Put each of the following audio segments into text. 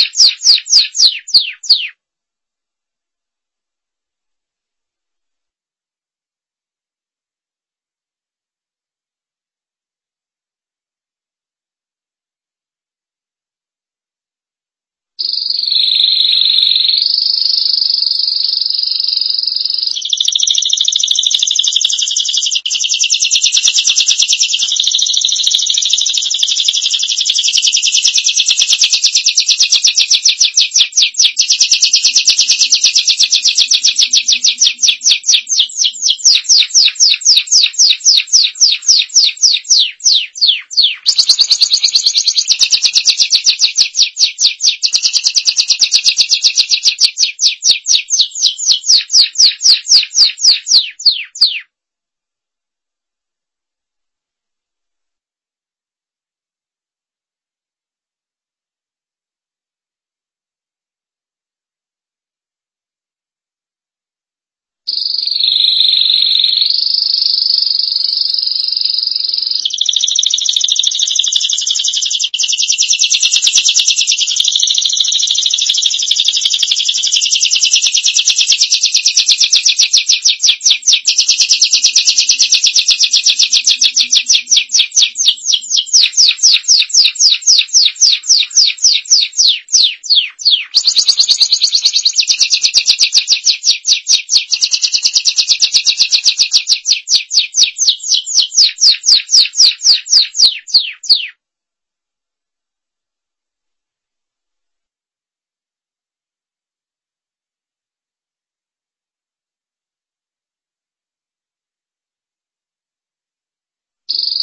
Thank you.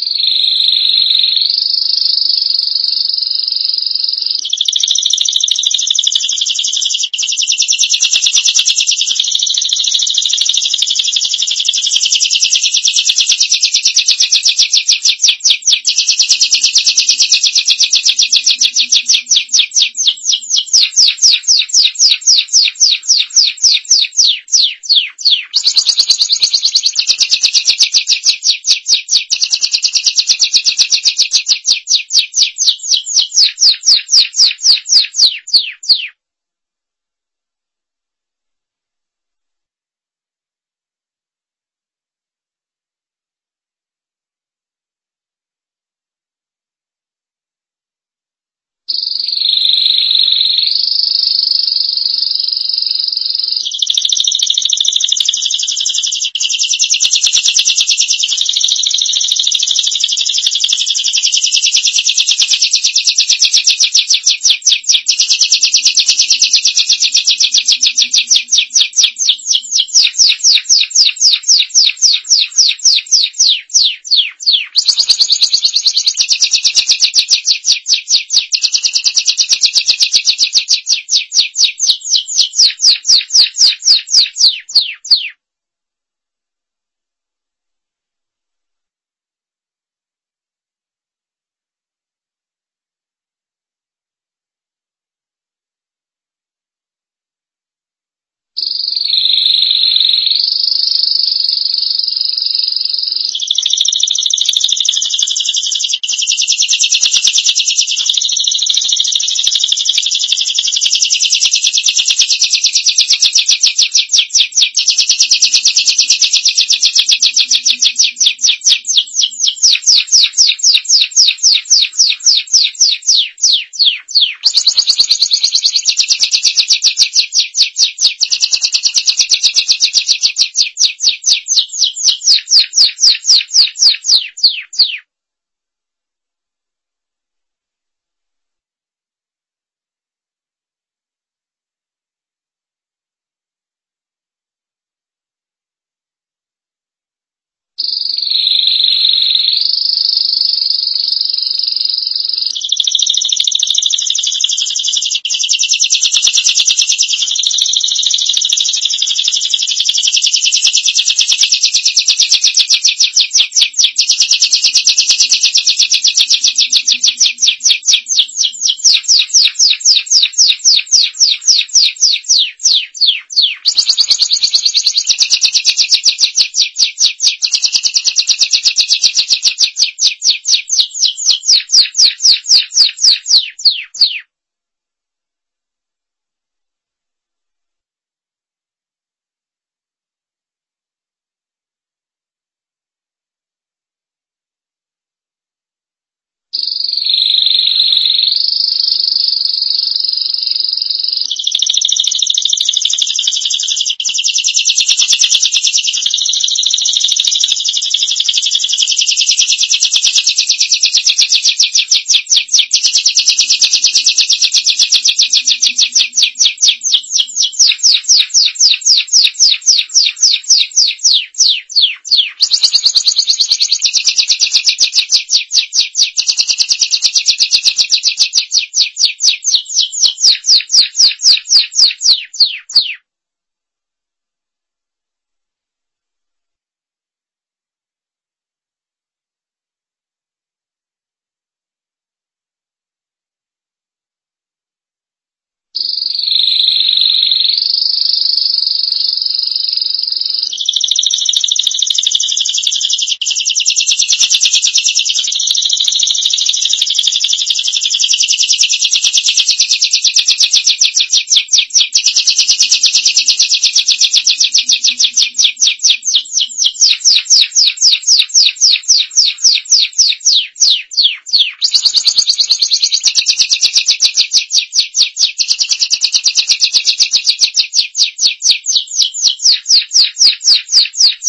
よろしくお願いします。ピッ! Thank you. Thank you.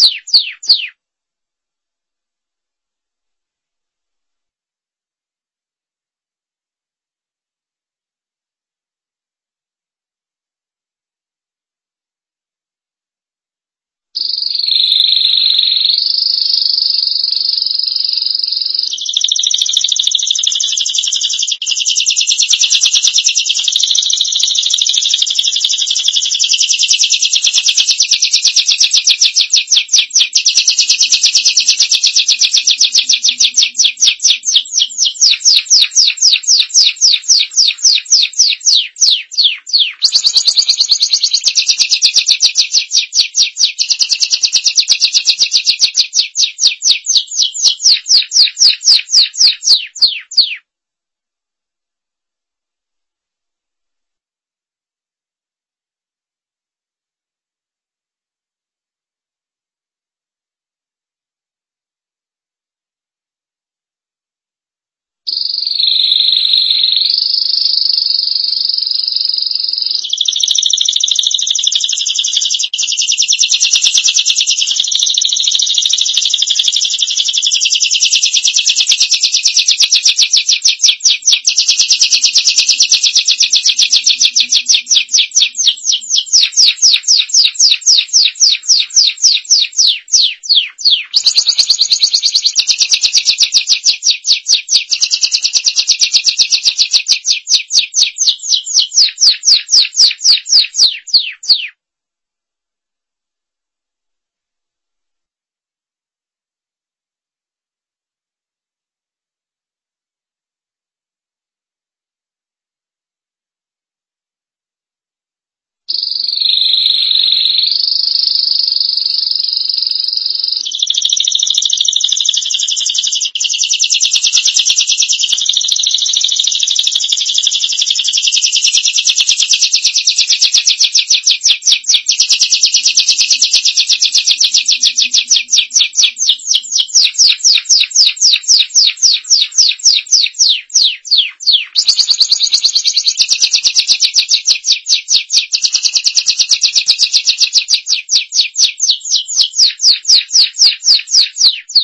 Thank you. Thank you. Thank you.